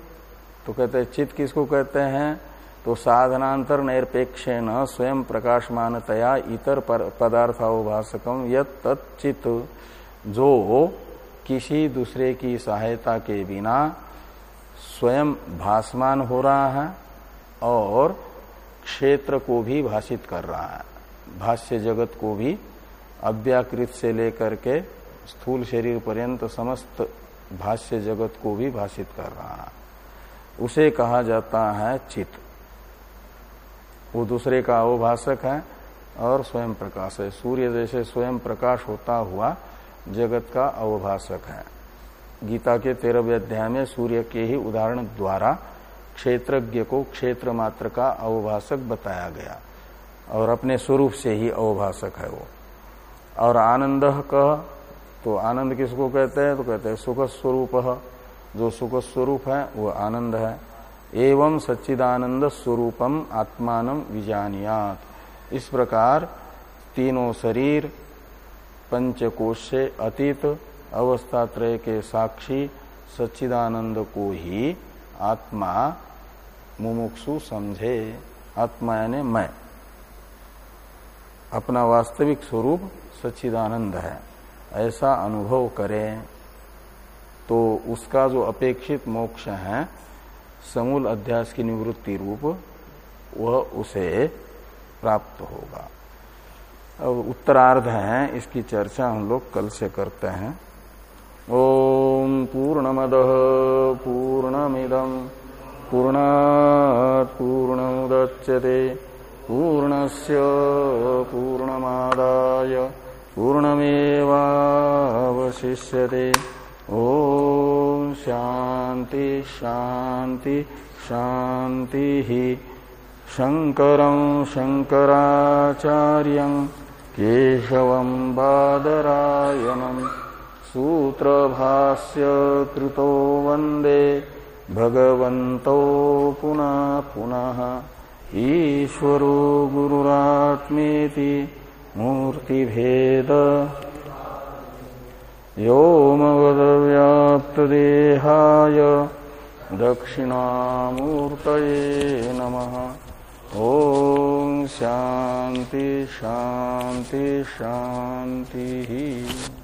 तो कहते हैं, चित किसको कहते हैं? तो साधनांतर निरपेक्ष न स्वयं प्रकाशमानतया इतर पदार्थावभाषकम यत तत्चित जो किसी दूसरे की सहायता के बिना स्वयं भासमान हो रहा है और क्षेत्र को भी भाषित कर रहा है। भाष्य जगत को भी अव्याकृत से लेकर के स्थूल शरीर पर्यंत समस्त भाष्य जगत को भी भाषित कर रहा है। उसे कहा जाता है चित। वो दूसरे का अवभाषक है और स्वयं प्रकाश है। सूर्य जैसे स्वयं प्रकाश होता हुआ जगत का अवभाषक है। गीता के तेरहवें अध्याय में सूर्य के ही उदाहरण द्वारा क्षेत्रज्ञ को क्षेत्र मात्र का अवभाषक बताया गया और अपने स्वरूप से ही अवभाषक है वो। और आनंद कह तो आनंद किसको कहते हैं? तो कहते हैं सुख स्वरूप जो सुख स्वरूप है, वो आनंद है। एवं सच्चिदानंद स्वरूपम आत्मान विजानियात। इस प्रकार तीनों शरीर, पंचकोश से अतीत अवस्था त्रय के साक्षी सच्चिदानंद को ही आत्मा मुमुक्षु समझे। आत्मा यानी मैं। अपना वास्तविक स्वरूप सच्चिदानंद है। ऐसा अनुभव करें। तो उसका जो अपेक्षित मोक्ष है समूल अध्यास की निवृत्ति रूप, वह उसे प्राप्त होगा। अब उत्तरार्ध है, इसकी चर्चा हम लोग कल से करते हैं। ओम पूर्णमद पूर्णमिदम पूर्णात पूर्णमुदच्यते पूर्णस्य पूर्णमादाय, पूर्णमेवावशिष्यते। ओम शांति शांति शांति ही शंकर शंकराचार्य केशव बादरायणम सूत्रभाष्य कृतो वंदे भगवन्तो पुनः पुनः ईश्वरो गुरुरात्मेति मूर्तिभेद व्योमवदव्याप्तदेहाय दक्षिणामूर्तये नमः। ॐ शान्ति शान्ति शान्तिः।